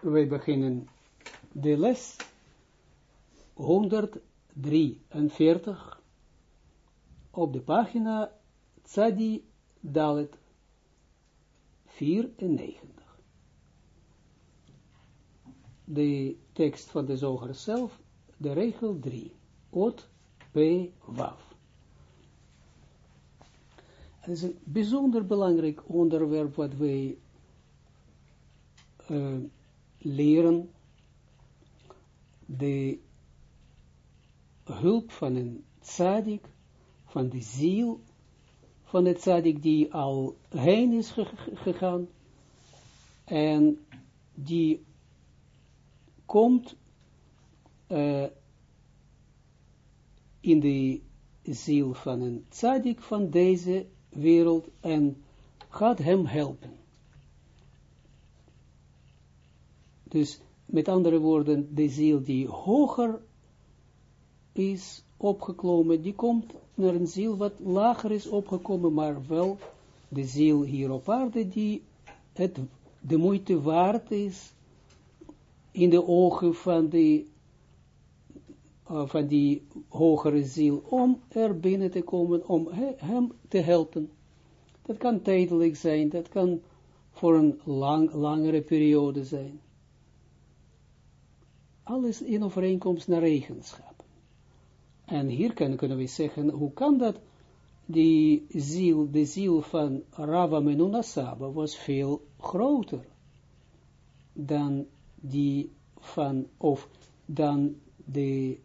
wij beginnen de les 143 op de pagina Tzadi Dalet 94. De tekst van de zoger zelf, de regel 3, Ot P. Waf. Het is een bijzonder belangrijk onderwerp wat wij uh, leren de hulp van een tzadik, van de ziel van de tzadik die al heen is gegaan en die komt uh, in de ziel van een tzadik van deze wereld en gaat hem helpen. Dus met andere woorden, de ziel die hoger is opgeklommen, die komt naar een ziel wat lager is opgekomen, maar wel de ziel hier op aarde die het de moeite waard is in de ogen van die, uh, van die hogere ziel, om er binnen te komen, om he, hem te helpen. Dat kan tijdelijk zijn, dat kan voor een lang, langere periode zijn alles in overeenkomst naar regenschap. En hier kunnen we zeggen, hoe kan dat, die ziel, de ziel van Rava Menuna Saba was veel groter dan die van, of dan de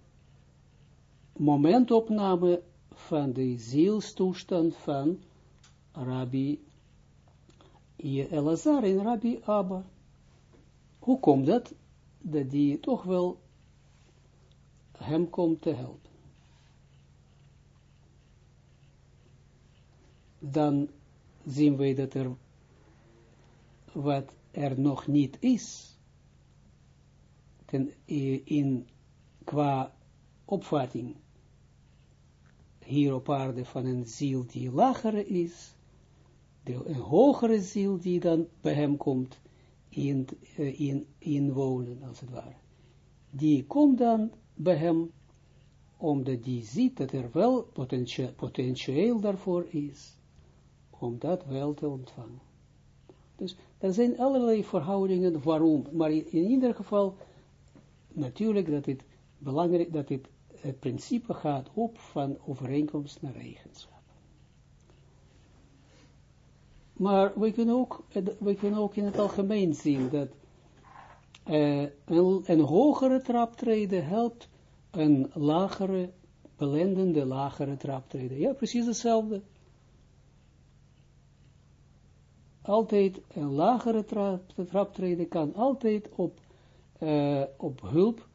momentopname van de zielstoestand van Rabbi Elazar en Rabbi Abba. Hoe komt dat? Dat die toch wel hem komt te helpen. Dan zien wij dat er wat er nog niet is, ten, in, qua opvatting hier op aarde van een ziel die lager is, de, een hogere ziel die dan bij hem komt, in, uh, in, inwonen, als het ware. Die komt dan bij hem, omdat die ziet dat er wel potentie, potentieel daarvoor is, om dat wel te ontvangen. Dus er zijn allerlei verhoudingen waarom, maar in, in ieder geval, natuurlijk dat het belangrijk, dat het, het principe gaat op van overeenkomst naar eigenschap. Maar we kunnen ook, we kunnen ook in het algemeen zien dat uh, een, een, hogere traptreden helpt een lagere, belendende lagere traptreden. Ja, precies hetzelfde. Altijd een lagere trap, traptreden kan altijd op, uh, op hulp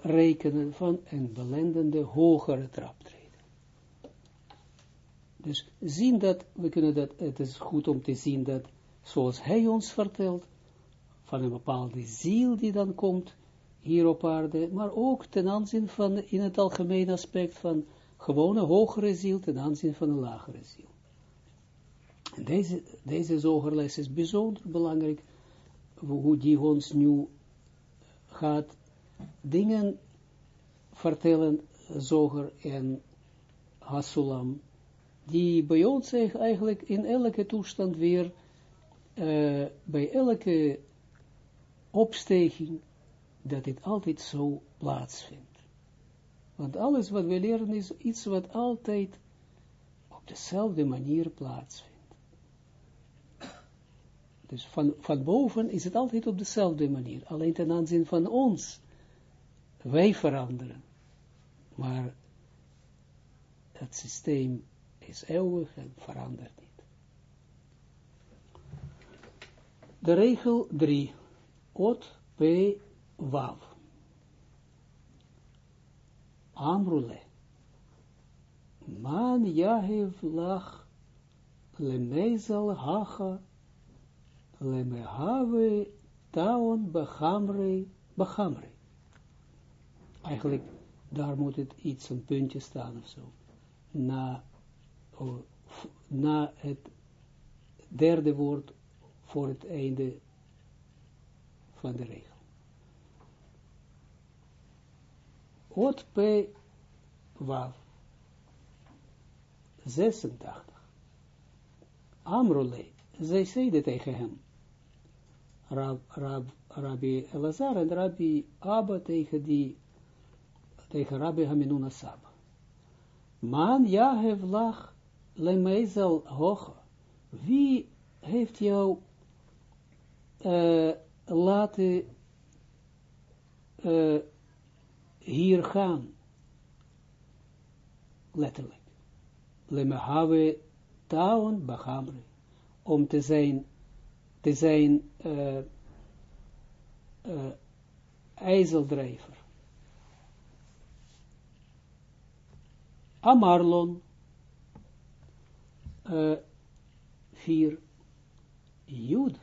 rekenen van een belendende hogere traptreden. Dus zien dat, we kunnen dat, het is goed om te zien dat, zoals hij ons vertelt, van een bepaalde ziel die dan komt, hier op aarde, maar ook ten aanzien van, in het algemeen aspect van gewone hogere ziel, ten aanzien van een lagere ziel. En deze, deze zogerles is bijzonder belangrijk, hoe die ons nu gaat dingen vertellen, zoger en Hasulam, die bij ons eigenlijk in elke toestand weer, uh, bij elke opsteging, dat dit altijd zo plaatsvindt. Want alles wat we leren is iets wat altijd op dezelfde manier plaatsvindt. Dus van, van boven is het altijd op dezelfde manier, alleen ten aanzien van ons. Wij veranderen. Maar het systeem is eeuwig en verandert niet. De regel 3. Ot P. Wav. Amrule. Man Yahiv lach lemezal hacha lemehave taon bechamre bechamre. Eigenlijk, daar moet het iets, een puntje staan of zo. Na na het derde woord voor het einde van de regel. Ot P. Wav. 86. Amrole, zij zeiden tegen hem, Rab, Rab, Rabbi Elazar en Rabbi Abba tegen die, tegen Rabbi Haminuna Saba. Man Jahev lach lemezel hoog. Wie heeft jou uh, laten uh, hier gaan? Letterlijk. Lemehave taun bachamre. Om te zijn, te zijn uh, ijzeldrijver. Amarlon, vier, Jud,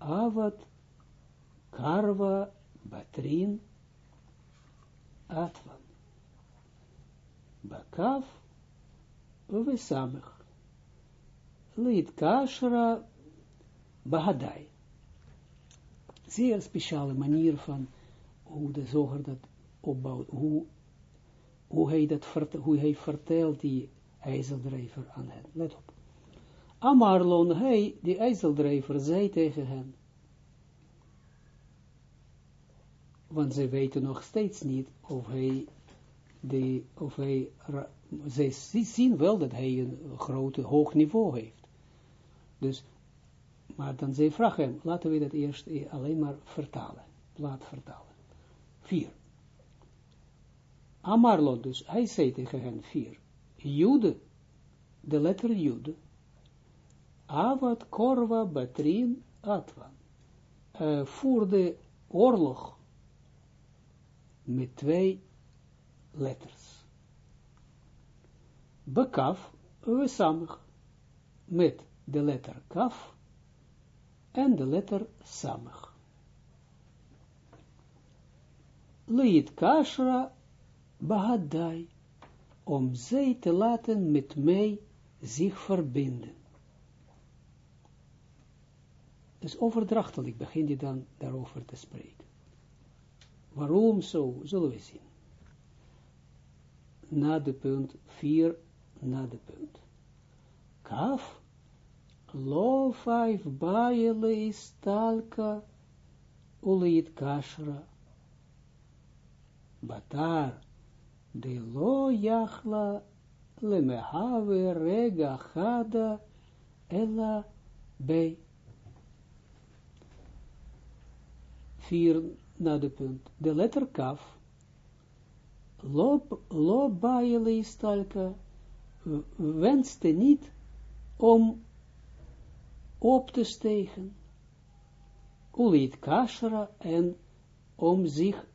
Avad, Karva, Batrin, Atvan, Bakav, Uvesamech, Lid Kashra, Bahadai. Zeer speciale manier van hoe de zoger dat opbouwt, hoe, hoe, hij dat hoe hij vertelt die ijzeldrijver aan hen. Let op. Amarlon, hij, die ijzeldrijver, zei tegen hen, want ze weten nog steeds niet of hij, de, of hij, ze zien wel dat hij een grote, hoog niveau heeft. Dus maar dan zij vragen hem, laten we dat eerst alleen maar vertalen. Laat vertalen. Vier. Amarlo dus, hij zei tegen hen vier. Jude, de letter Jude. Avad, Korva, Batrin, Atwan. Uh, voerde oorlog met twee letters. Bekaf, we samig, met de letter kaf en de letter samig. Leid kashra bahadai, om zij te laten met mij zich verbinden. Dus overdrachtelijk begin je dan daarover te spreken. Waarom zo, zullen we zien. Na de punt 4, na de punt. Kaf lo vijf baile stalka ulit kashra. Batar de lo yachla lemehave rega chada ella bei. Vier na de punt. De letter kaf. Lo, lo baile stalka wenste niet om op te stegen, ulit kashra, en om zich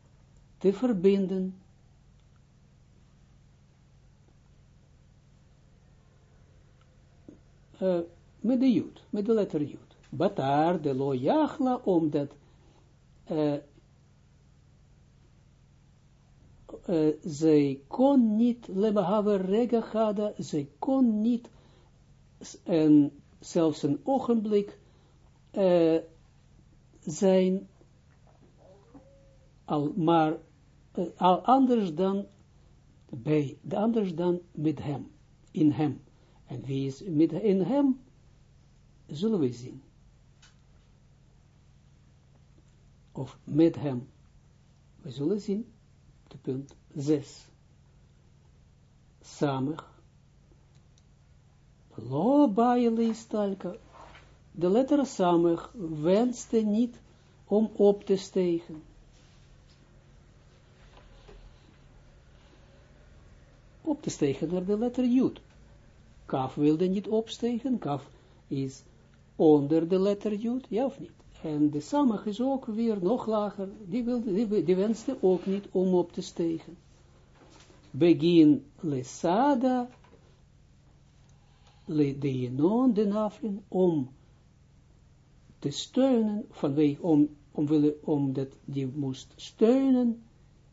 te verbinden, uh, met de jud, met de letter jud. Batar de lo jachla, omdat uh, zij kon niet, lebahave rega zij kon niet en zelfs een ogenblik zijn, al, maar al anders dan bij, anders dan met hem, in hem. En wie is met, in hem, zullen we zien. Of met hem. We zullen zien, de punt 6. Samen Lo baile stalka. De letter samig wenste niet om op te stegen. Op te stegen naar de letter Jud. Kaf wilde niet opstegen. Kaf is onder de letter Jud, ja of niet? En de samig is ook weer nog lager. Die, wilde, die, wenste ook niet om op te stegen. Begin lesada de jenon de naflin, om te steunen, vanwege, om, om, willen, omdat die moest steunen,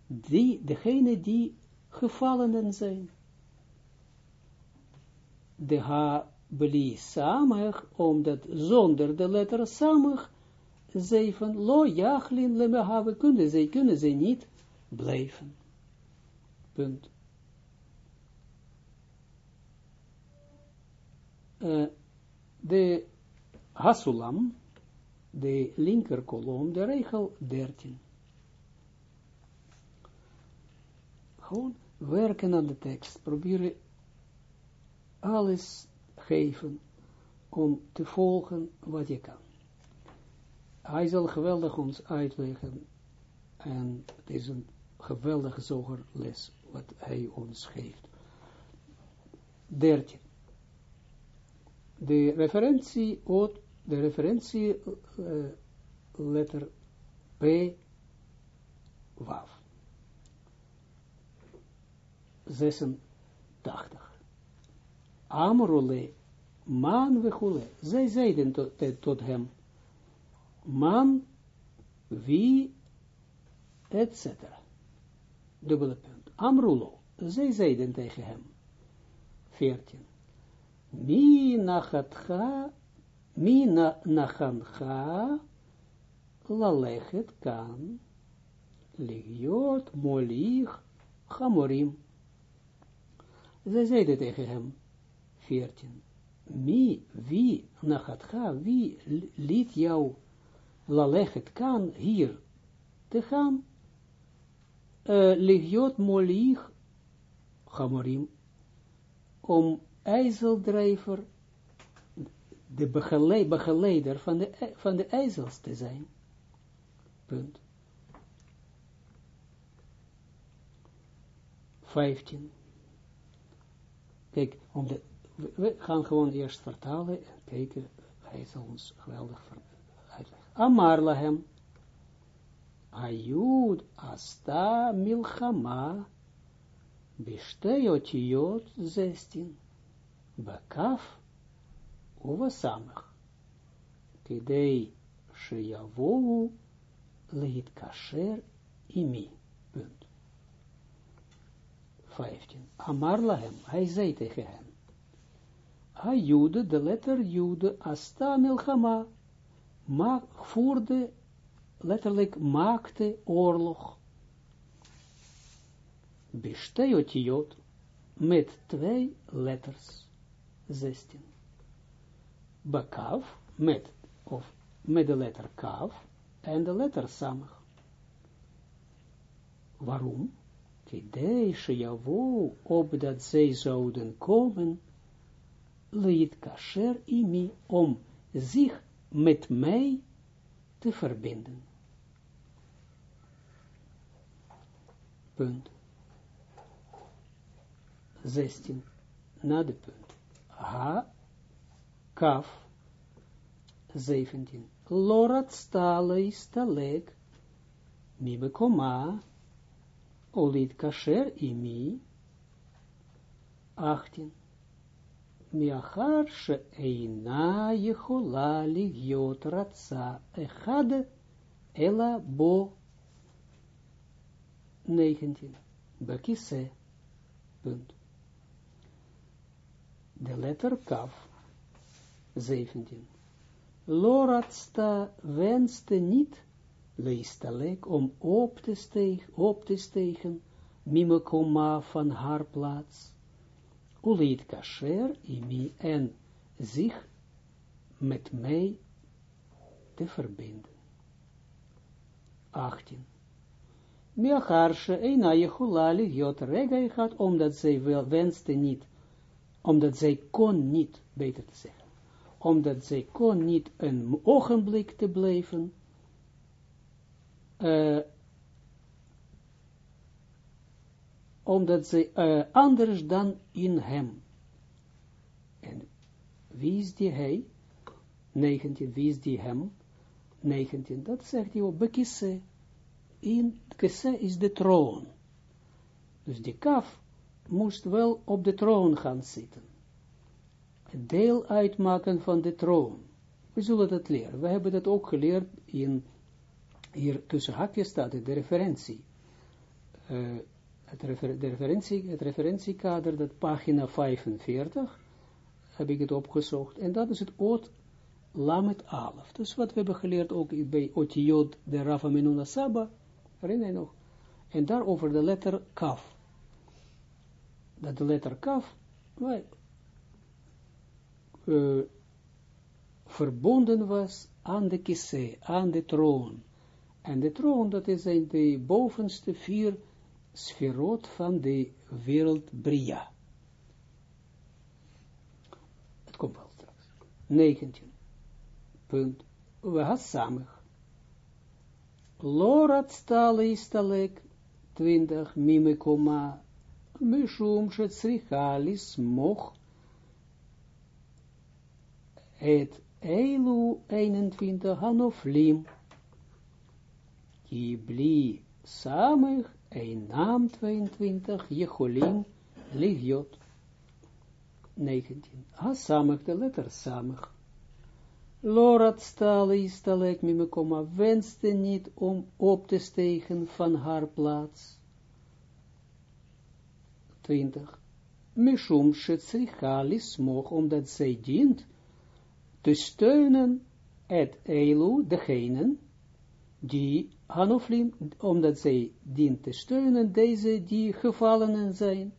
die, degene die gevallenen zijn. De ha beli samig, omdat zonder de letter samig, zeven, lo jachlin le mehaven, kunnen zij, kunnen zij niet blijven. Punt. Uh, de Hasulam, de linker kolom, de regel 13. Gewoon werken aan de tekst, proberen alles geven om te volgen wat je kan. Hij zal geweldig ons uitleggen en het is een geweldige zogerles wat hij ons geeft. 13. De referentie, de referentie uh, letter P, WAF. 86. Amrole, man wechule. Zij zeiden tot, tot hem, man, wie, etc. Dubbele punt. Amrulo. Zij zeiden tegen hem. 14. Mi nachatcha, mi na, nachancha, lalechet kan, ligiot molich, chamorim. Zij zeiden tegen hem, 14. Mi, wie, nachatcha, wie liet jou lalechet kan hier te gaan, uh, ligiot molich, chamorim, om ijzeldrijver, de begeleider van de, van de ijzels te zijn. Punt. 15. Kijk, om de, we gaan gewoon eerst vertalen en kijken, hij zal ons geweldig uitleggen. Amar lahem, Ayud asta milchama, Bishtei otiyot 16 bakaf uvasamach, kidei sheyavohu leit kasher imi. Punt. 15. Amar lahem, hij zei tegen hen. Ha jude, de letter jude, asta milchama, ma, voerde, letterlijk maakte oorlog. Besteotiot, met twee letters. 16. Bakav, met, of met de letter kav, en de letter samach. Waarom? Kidei sheyavo, opdat zij zouden komen, leid kasher imi, om zich met mij te verbinden. Punt. 16. Na de punt. Ha, kaf, 17. Lorat stale istalek, mi bekoma, olit kasher imi, 18. Miachar she'eina yechola ligyot ratza echad ela bo 19. Bekise. Punt de letter kaf, 17. Loratsta wenste niet, leistalek, om op te stegen, op te stegen, mimekoma van haar plaats, kasher, imi, en zich met mij te verbinden. 18. Miacharshe, eina jechulali, jot rega gaat, omdat zij wel wenste niet, omdat zij kon niet, beter te zeggen, omdat zij kon niet een ogenblik te blijven, uh, omdat zij uh, anders dan in hem. En wie is die hij? 19, wie is die hem? 19, dat zegt hij op bekisse. In kisse is de troon. Dus die kaf moest wel op de troon gaan zitten. Het deel uitmaken van de troon. We zullen dat leren. We hebben dat ook geleerd in, hier tussen hakjes staat de referentie. Uh, het, referentie, referentiekader, dat pagina 45, heb ik het opgezocht. En dat is het oot Lamet Alef. Dus wat we hebben geleerd ook bij Otiot de Rafa Menuna Saba, herinner je nog? En daarover de letter Kaf. Dat de letter Kaf uh, verbonden was aan de kisse, aan de troon. En de troon, dat is in de bovenste vier sferot van de wereld Bria. Het komt wel straks. 19. Punt. We gaan samen. Lorat stale istalek 20 mimekoma mishum shetzrichalis moch het Eilu 21 Hanoflim Kibli Samig een naam 22 Jecholim Ligiot 19 Hasamig de letter Samig Lorat stale istalek mimekoma wenste niet om op te stegen van haar plaats. 20. Mishum shetzricha lismoch, omdat zij dient te steunen het elu, degenen, die hanoflim, omdat zij dient te steunen deze die gevallenen zijn.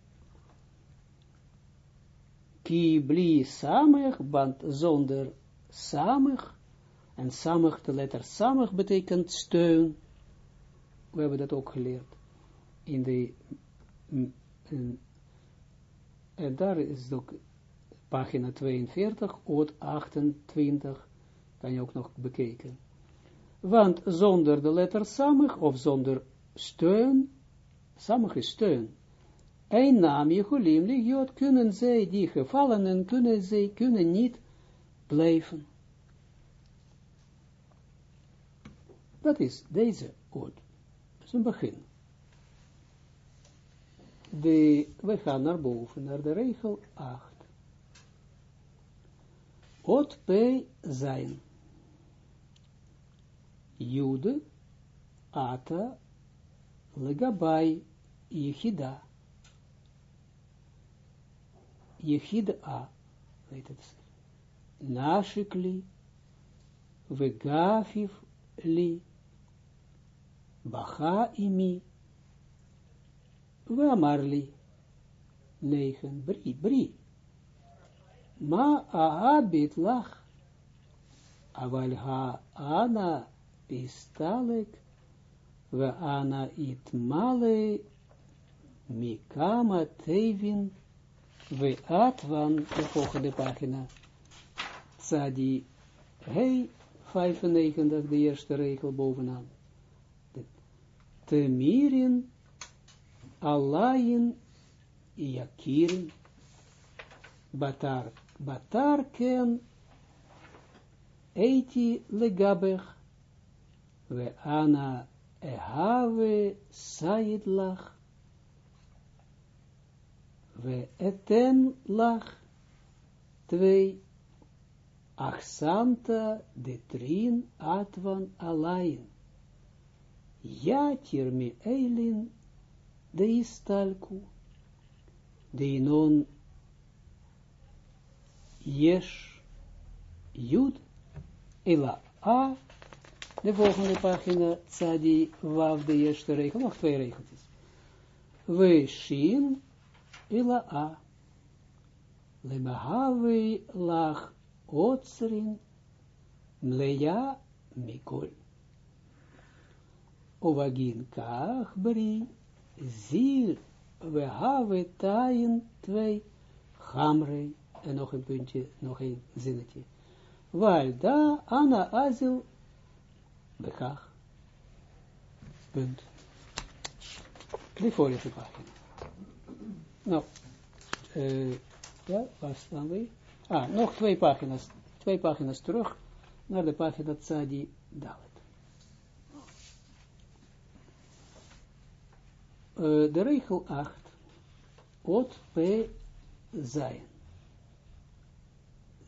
Ki bli samech, want zonder samig, en samig, de letter samig betekent steun. We hebben dat ook geleerd. In de, en daar is ook pagina 42, oot 28, kan je ook nog bekijken. Want zonder de letter samig, of zonder steun, samig is steun, een naam Jehulim ligiot, kunnen zij, die gevallenen, kunnen zij, kunnen niet blijven. Dat is deze oud. Dat is een begin. De, we gaan naar boven, naar de regel 8. Ot P zijn. Jude, Ata, Legabai, Yechida. Yechida, weet het nashikli, vegafif li, bacha imi, veamarli, negen, bri, bri, ma aabit lach, aval ana pistalek, we ana itmale, mikama tevin, we atwan, de volgende pagina, Tzadi, hey, 95, de eerste regel bovenaan. Temirin, Allayin, Yakirin, Batar, Batar ken, Eiti legabech, we ana ehave sayid lach, we eten lach, twee, Achsanta de trin atvan alain. Jatir mi eilin de istalku. De inon yesh jud ila a. De volgende pagina, tzadi wav de eerste regel, nog twee regeltjes. We shin ila a. Lemahave lach Otsrin mleja mikol. Ovagin kach bri, zil, we have taien twee, hamre, en nog een puntje, nog een zinnetje. Ana azil, bekach. Punt. De vorige pagina. Nou, uh, ja, waar staan we? Ah, nog twee pagina's, twee pagina's terug naar de pagina Tzadi Dalet. Uh, de regel 8, Ot P zijn.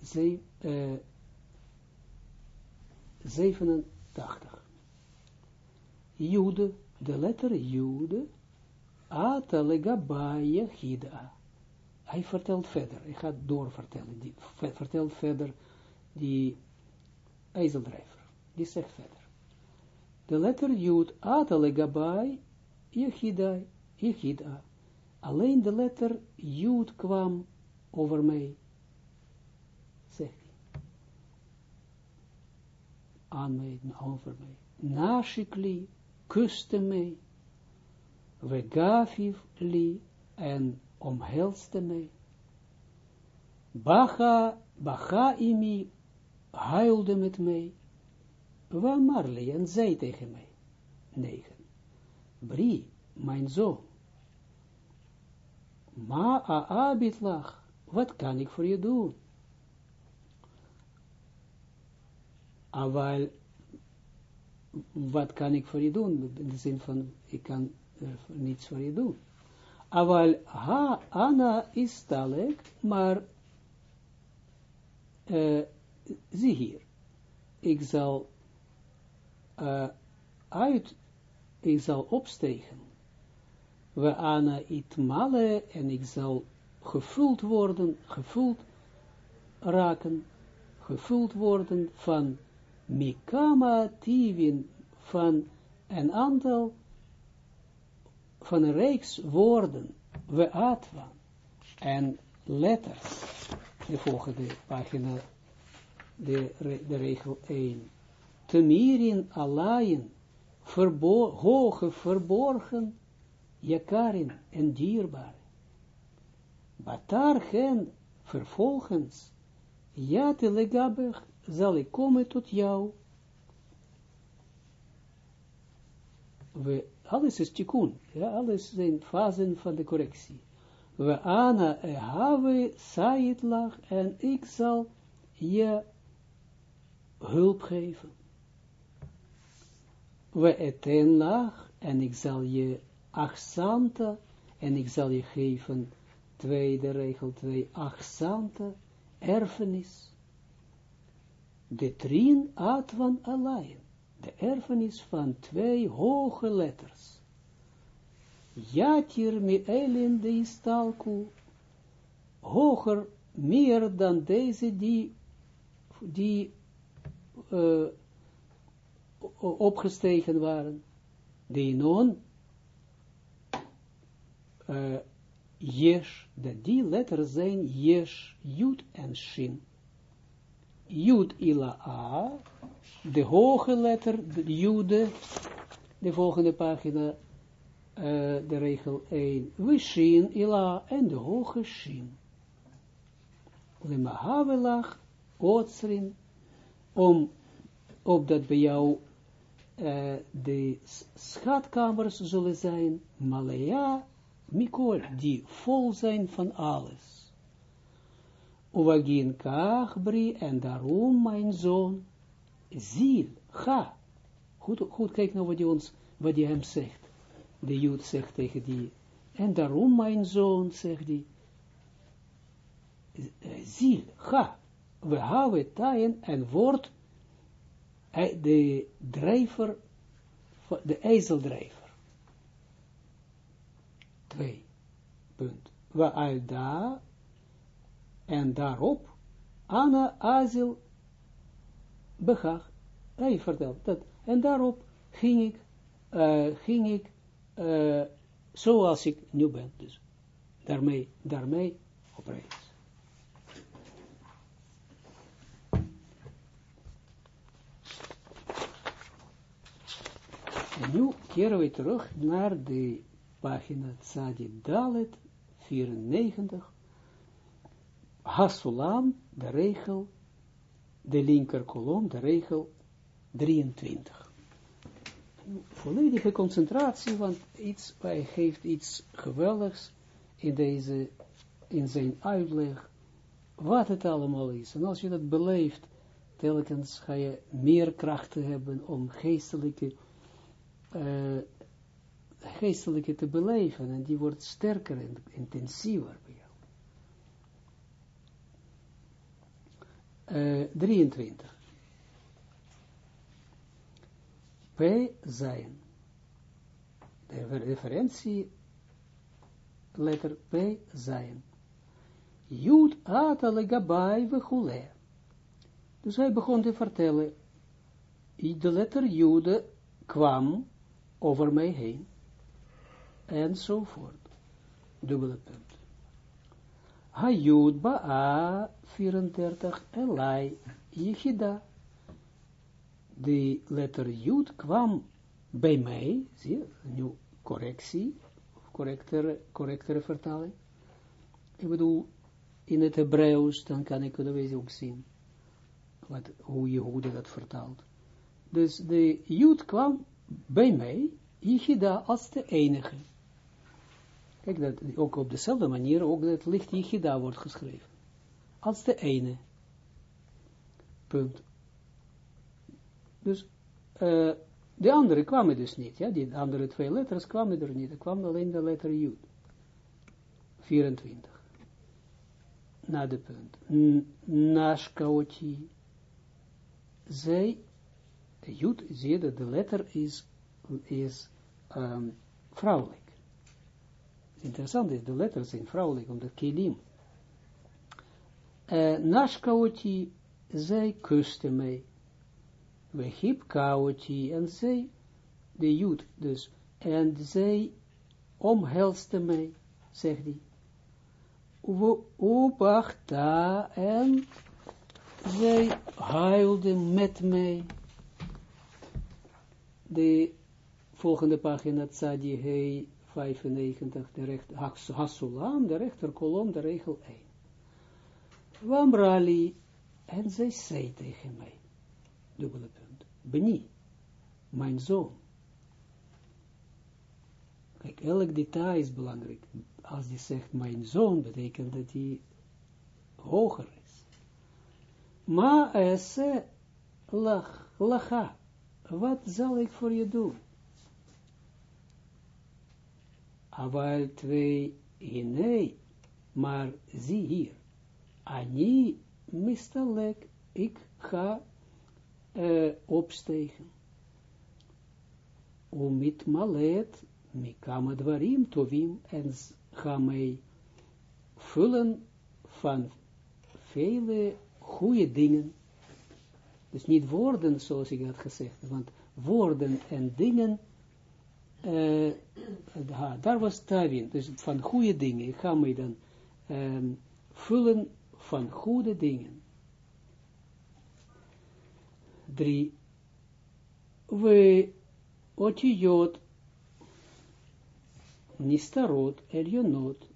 Ze, uh, 87. Jude, de letter Jude, Ata legabaya hida hij vertelt verder, hij gaat doorvertellen, die vertelt verder die ijzeldrijver. Die zegt verder. De letter Jud, Atale Gabai, Yechidai, Yechida. Alleen de letter Jud kwam over mij, zegt hij. Aan mij, over mij. Nashikli, kuste mij. Vegafiv li, en omhelste mij. Bacha, bacha imi, huilde met mij. Waar Marley en zei tegen mij. 9. Brie, mijn zoon. Ma aabit lach, wat kan ik voor je doen? Aval, wat kan ik voor je doen? In de zin van, ik kan niets voor je doen. Aval, ha, Anna is talek, maar, zie hier, ik zal uit, ik zal opstegen. We ana it male, en ik zal gevuld worden, gevuld raken, gevuld worden van mikama tivin, van een aantal, van een reeks woorden, we atwa, en letters, de volgende pagina, de, de regel 1 temirin verbo hoge verborgen, jakarin en dierbaar. Batar hen vervolgens, ja te legabig, zal ik komen tot jou. We, alles is tikkun, ja, alles zijn fasen van de correctie. We ana have said lag en ik zal je hulp geven we eten lag, en ik zal je achsante, en ik zal je geven, tweede regel, twee achsante, erfenis. De trien atwan alleen, de erfenis van twee hoge letters. Jatir mi elin de istalku, hoger, meer dan deze die, die uh, opgestegen waren, de non, uh, yesh, dat die letters zijn yesh, jud en shin. Jud ila a, de hoge letter, de jude, de volgende pagina, uh, de regel 1, we shin ila, en de hoge shin. Le mahavelach, otsrin, om, opdat bij jou uh, de schatkamers zullen zijn, Malaya, Mikol, die vol zijn van alles. Uwagin kachbri, en daarom, mijn zoon, ziel, ga. Goed, goed kijk nou wat hij ons, wat hem zegt. De Jood zegt tegen die, en daarom, mijn zoon, zegt hij, ziel, ga. We houden taaien en woord de drijver, de ijzeldrijver. Twee, punt. Waaruit daar, en daarop, Anna Azil begag. Hij vertelt dat. En daarop ging ik, uh, ging ik, uh, zoals ik nu ben. Dus daarmee, daarmee op reis. En nu keren we terug naar de pagina Tzadi Dalet 94. Hasulam, de regel, de linker kolom, de regel 23. Volledige concentratie, want iets, hij geeft iets geweldigs in deze, in zijn uitleg, wat het allemaal is. En als je dat beleeft, telkens ga je meer krachten hebben om geestelijke uh, geestelijke te beleven en die wordt sterker en intensiever Uh, 23. P zijn. De referentie letter P zijn. Jud atale gabai vechule. Dus hij begon te vertellen de letter Jude kwam over mij heen, enzovoort. Dubbele punt. Hayud Ba'a 34 Elai Yichida. De letter Jud kwam bij mij, zie je, nu correctie, correctere, correctere vertaling. Ik bedoel, in het Hebreeuws, dan kan ik het ook zien, wat, hoe Jehoede dat vertaalt. Dus de Jood kwam bij mij, Yichida, als de enige. Dat ook op dezelfde manier, ook dat licht Yichida wordt geschreven. Als de ene. Punt. Dus, uh, de andere kwamen dus niet, ja, die andere twee letters kwamen er niet, er kwam alleen de letter Jud. 24. Na de punt. Nashkaoti. Zij, Jud, zie je dat de letter is, is um, vrouwelijk. Interessant is, de letters zijn vrouwelijk, omdat kilim. Uh, Nashkaoti, zij kuste mij. We hip kaoti, en zij, de Jood dus, en zij omhelste mij, zegt hij. Opachta, en zij huilde met mij. De volgende pagina, Tzadi Hei 95, de recht, Hasulam, de rechterkolom, de regel 1. Wamrali, en zij zei tegen mij, dubbele punt, Beni, mijn zoon. Kijk, elk detail is belangrijk. Als hij zegt mijn zoon, betekent dat hij hoger is. Maar esse lach, lacha, wat zal ik voor je doen? Aval twee, nee, maar zie hier. Ani mistalek, ik ga uh, opstegen. Omit malet, mikama dwarim tovim, en ga mij vullen van vele goede dingen. Dus niet woorden, zoals ik had gezegd, want woorden en dingen, uh, daar was Tavin, dus van goede dingen. Ik ga mij dan um, vullen van goede dingen. Drie. We otiyot nistarot elionot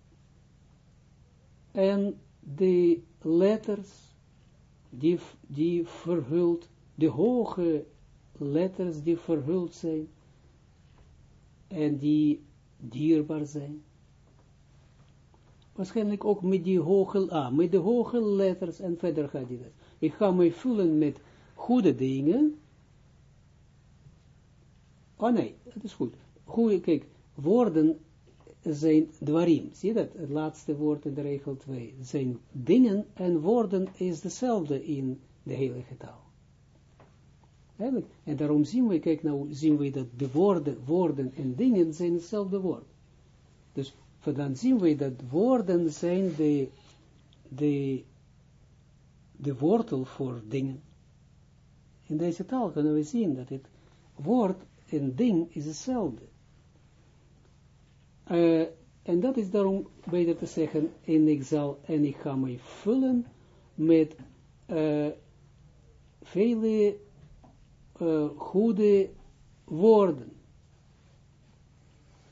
en de letters die, die verhuld, de hoge letters die verhuld zijn en die dierbaar zijn. Waarschijnlijk ook met die hoge, ah, met de hoge letters en verder gaat hij dat. Ik ga me vullen met goede dingen. Oh nee, dat is goed. Goede, kijk, woorden zijn dwarim. Zie je dat? Het laatste woord in de regel 2. Zijn dingen en woorden is dezelfde in de hele taal. En daarom zien we, kijk nou, zien we dat de woorden, woorden en dingen zijn hetzelfde woord. Dus dan zien we dat woorden zijn de, de, de wortel voor dingen. In deze taal kunnen we zien dat het woord en ding is hetzelfde. Uh, en dat is daarom beter te zeggen, en ik zal, en ik ga mij vullen met uh, vele uh, goede woorden.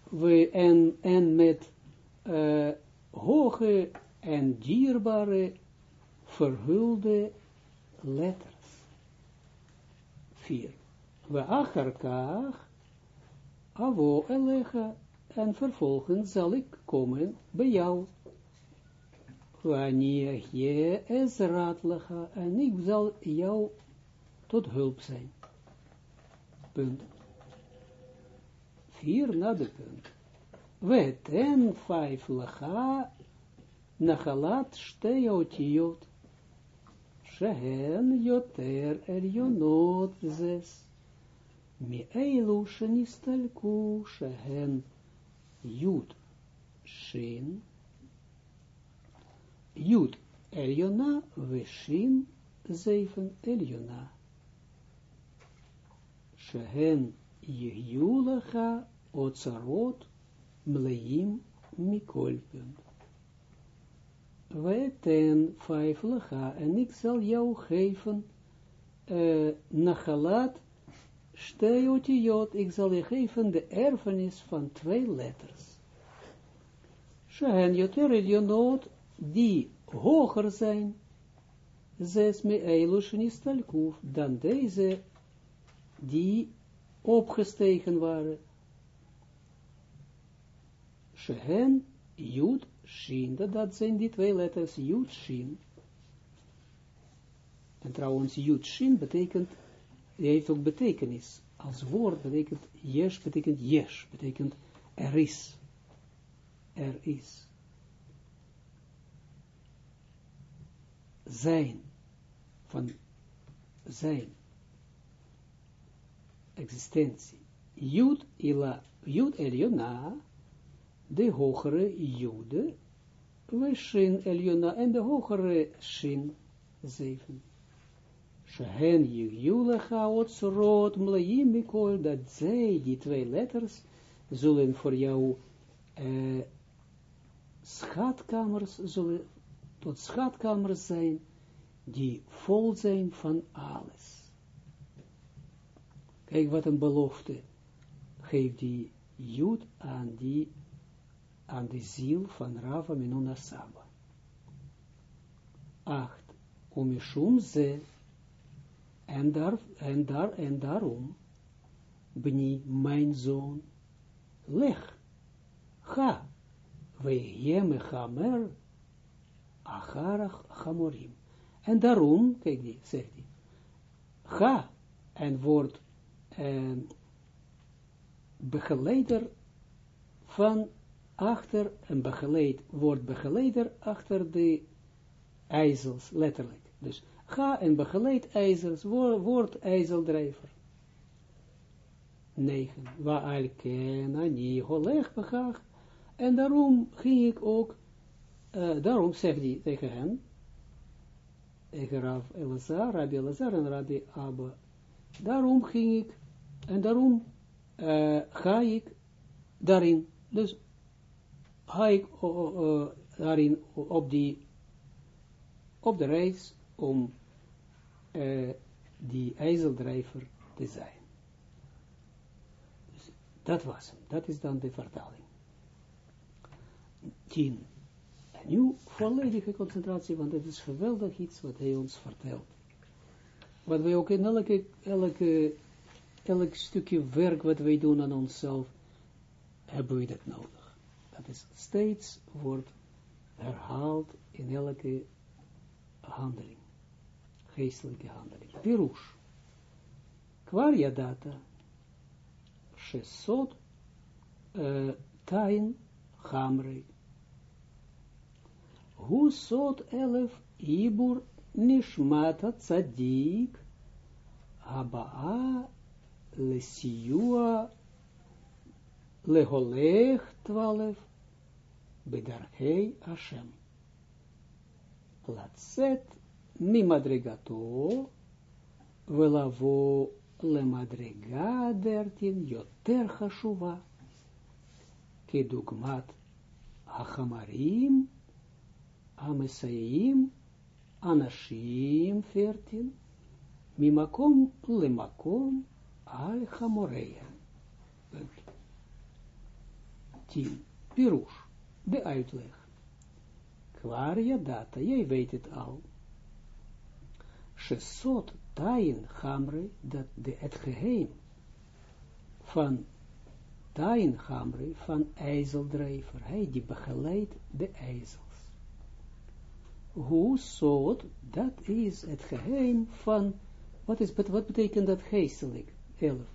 We, en, en met uh, hoge en dierbare verhulde letters. Vier. We acharkach avo en vervolgens zal ik komen bij jou. Wanneer je raadlega en ik zal jou tot hulp zijn. Punt. Vier na de punt. We ten vijf lecha nachalat shtei otiyot. Shehen yoter elionot zes. Mi eilu shenistalku shehen Jud Shin, Jud Eliona, we Shin zeven Eliona. Shehen yehiulecha otsarot mleim mikol punt. We ten vijf lecha, en ik zal jou geven, uh, nachalat, steotijot, ik zal je geven de erfenis van twee letters. Shehen yoter elionot, die hoger zijn, zes me eilushenistalkuf, dan deze, die opgestegen waren. Shehen, Jud, Shin, dat, zijn die twee letters, Jud, Shin. En trouwens, Jud, Shin betekent, die heeft ook betekenis. Als woord betekent, Yesh betekent Yesh, betekent er is. Er is. Zijn. Van zijn. Existentie. Jud, ila, Jud, Eliona, de hogere jude, we shin eliona, en de hogere shin, zeven. Shehen julecha otsrot mlaim mikol, dat zij, die twee letters, zullen voor jou uh, schatkamers, zullen tot schatkamers zijn, die vol zijn van alles. Kijk wat een belofte geeft die Jood aan die aan de ziel van Rava Menuna Saba. 8. Omishum ze, en, daar, en, daar, en daarom, bni, mijn zoon, leg, ga, we jeme chamer, acharach chamorim. En daarom, kijk die, zegt hij, ga, en word eh, begeleider van achter, en begeleid, wordt begeleider achter de ijzels, letterlijk. Dus ga en begeleid ijzels, word, ijzeldrijver. 9. Wa alken ani holeg begag. En daarom ging ik ook, uh, daarom zegt hij tegen hen, tegen Rav Elazar, Rabbi Elazar en Rabbi Abba, daarom ging ik, en daarom uh, ga ik daarin. Dus ga ik daarin op, die, op de reis om uh, die ijzeldrijver te zijn. Dus dat was hem. Dat is dan de vertaling. 10. En nu volledige concentratie, want het is geweldig iets wat hij ons vertelt. Wat wij ook in elke, elke, elk stukje werk wat wij doen aan onszelf, hebben we dat nodig dat is steeds wordt herhaald in elke handeling, geestelijke handeling. Pirush. Kwar yadata, shesot, uh, tain, hamre. Sot elef ibur nishmata tzadik, abaa lesiua leholech twaalf bedarhei Hashem. Latset mi madrigato velavo le madriga dertin yoter hashuva kedugmat hachamarim amesayim anashim fertin mimakom al chamoreya. Tien. Pirush, de uitleg. Klaar ja data, jij weet het al. Shesot tain hamre, dat de, het geheim van tain hamre, van ijzeldrijver, hij die begeleidt de ijzels. Hoe soort, dat is het geheim van, wat, is, wat betekent dat geestelijk? Elf.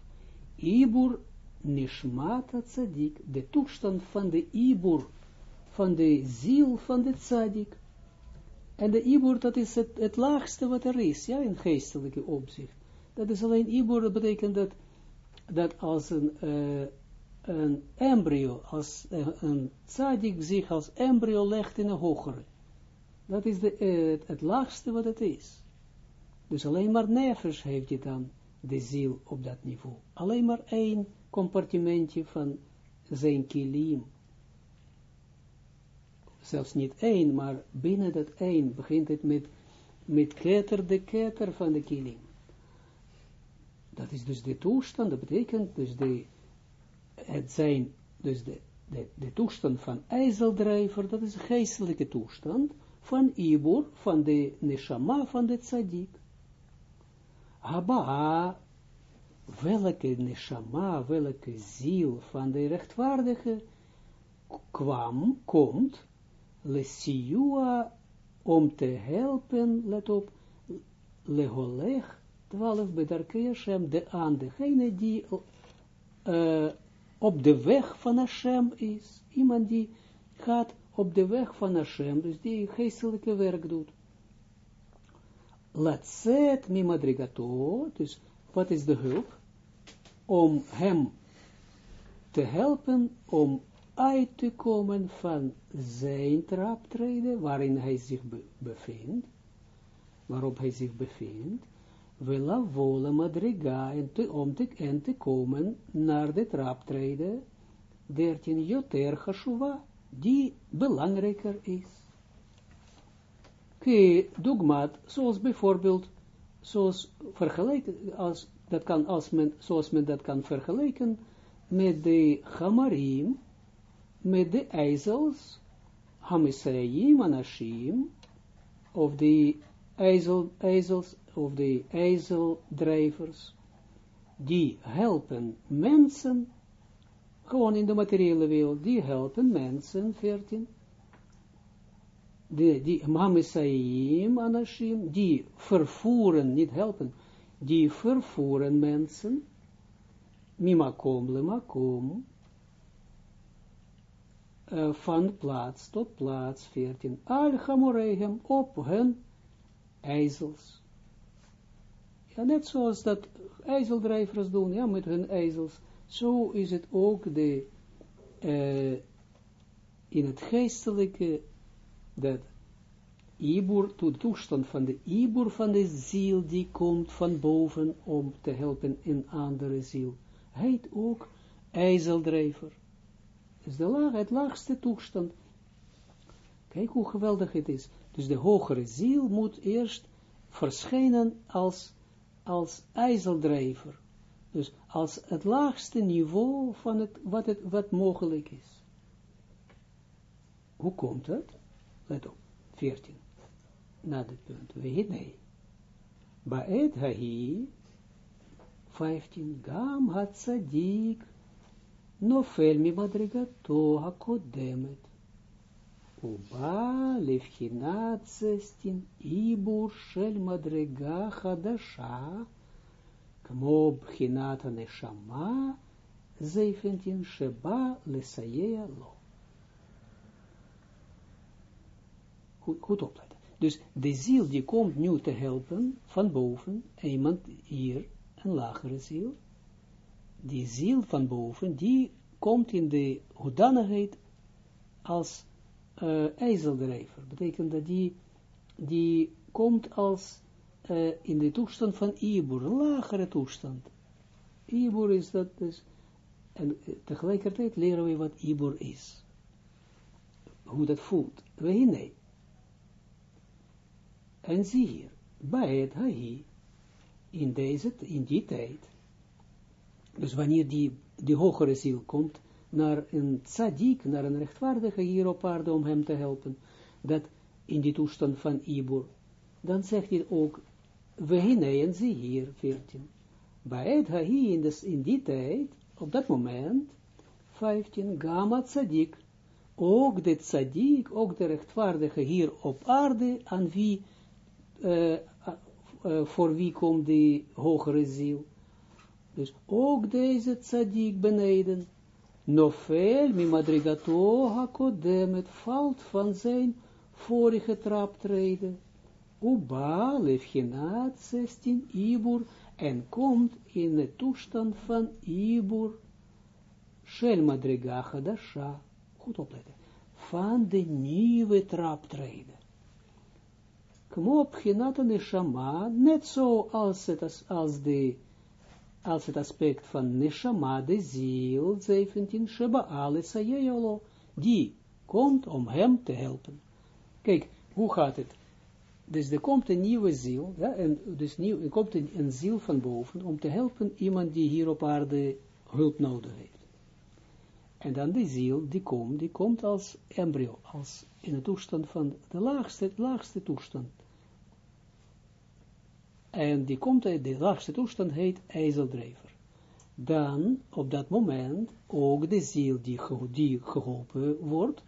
Ibur nishmata tzadik, de toestand van de ibur, van de ziel van de tzadik. En de ibur, dat is het, het laagste wat er is, ja, in geestelijke opzicht. Dat is alleen ibur, dat betekent dat, dat als een, een embryo, als een tzadik zich als embryo legt in een hogere. Dat is de, het, laagste wat het is. Dus alleen maar nevers heeft je dan de ziel op dat niveau. Alleen maar één compartimentje van zijn kilim. Zelfs niet één, maar binnen dat één begint het met, met keter de keter van de kilim. Dat is dus de toestand, dat betekent dus de, het zijn, dus de, de, de toestand van ijzeldrijver, dat is een geestelijke toestand van Ibor, van de neshama van de tzaddik. Haba, welke neshama, welke ziel van de rechtvaardige kwam, komt, lesiua, om te helpen, let op, leholeg, 12 bedarkei Hashem, de aan degene die op de weg van Hashem is. Iemand die gaat op de weg van Hashem, dus die geestelijke werk doet. Latzet mi madrigato, dus wat is de hulp? Om hem te helpen om uit te komen van zijn traptreden, waarin hij zich bevindt, waarop hij zich bevindt, Vela volle madriga en te, om te, en te komen naar de traptreden, dertien joter hashuva, die belangrijker is. Ke dogmat, zoals bijvoorbeeld, zoals vergelijken, als, dat kan, als men, zoals men dat kan vergelijken, met de hamarim, met de ijzels, hamisraim, anashim, of de ijzel, ijzels, of de ijzeldrijvers, die helpen mensen, gewoon in de materiële wereld, die helpen mensen, 14, die, die mamisaim anashim, die vervoeren, niet helpen, die vervoeren mensen, mimakom lemakom, uh, van plaats tot plaats, 14, al hamorehem, op hun ijzels. Ja, net zoals dat ijzeldrijvers doen, ja, met hun ijzels, zo is het ook de, uh, in het geestelijke, dat Ibur, de toestand van de Ibur van de ziel, die komt van boven om te helpen in andere ziel, heet ook ijzeldrijver. is de laag, het laagste toestand. Kijk hoe geweldig het is. Dus de hogere ziel moet eerst verschijnen als, als ijzeldrijver. Dus als het laagste niveau van het, wat, het, wat mogelijk is. Hoe komt het? Let op, 14. Na dit punt. Weet nee. Baet hahi, 15. Gam hat tzadik, nofel mi madrigato hakodemet. Uba levchinat zestin ibur shel madrega chadasha, kmo bchinat neshama, zeifentin sheba lesayea Goed, goed opletten. Dus de ziel die komt nu te helpen, van boven, iemand hier, een lagere ziel, die ziel van boven, die komt in de hoedanigheid als uh, ijzeldrijver. Betekent dat die, die komt als uh, in de toestand van Ibor, lagere toestand. Ibor is dat dus, en tegelijkertijd leren we wat Ibor is. Hoe dat voelt. We nee. En zie hier, het Hahi, in deze, in die tijd, dus wanneer die, die hogere ziel komt, naar een tzaddik, naar een rechtvaardige hier op aarde om hem te helpen, dat in die toestand van Ibor, dan zegt hij ook, we hinein zie hier, 14. Bij het hahi in, in die tijd, op dat moment, 15, gamma tzaddik, ook de tzaddik, ook de rechtvaardige hier op aarde, aan wie, uh, voor wie komt die hogere ziel. Dus ook deze tzaddik beneden, Nofel mi madrigato hakodemet valt van zijn vorige traptreden. Uba lefchinat 16 ibur en komt in de toestand van ibur. Shel madriga hadasha. Goed opletten. Van de nieuwe traptreden. Kmop genat neshama, net zo als, het, als, de als het aspect van Neshama, de ziel, 17, Sheba Alessayelo, die komt om hem te helpen. Kijk, hoe gaat het? Dus er komt een nieuwe ziel, ja, en dus nieuw, er komt een, een ziel van boven om te helpen iemand die hier op aarde hulp nodig heeft. En dan die ziel, die komt, die komt als embryo, als in de toestand van de laagste, laagste toestand. En die komt uit de laagste toestand, heet ijzeldrijver. Dan, op dat moment, ook de ziel die, die geholpen wordt,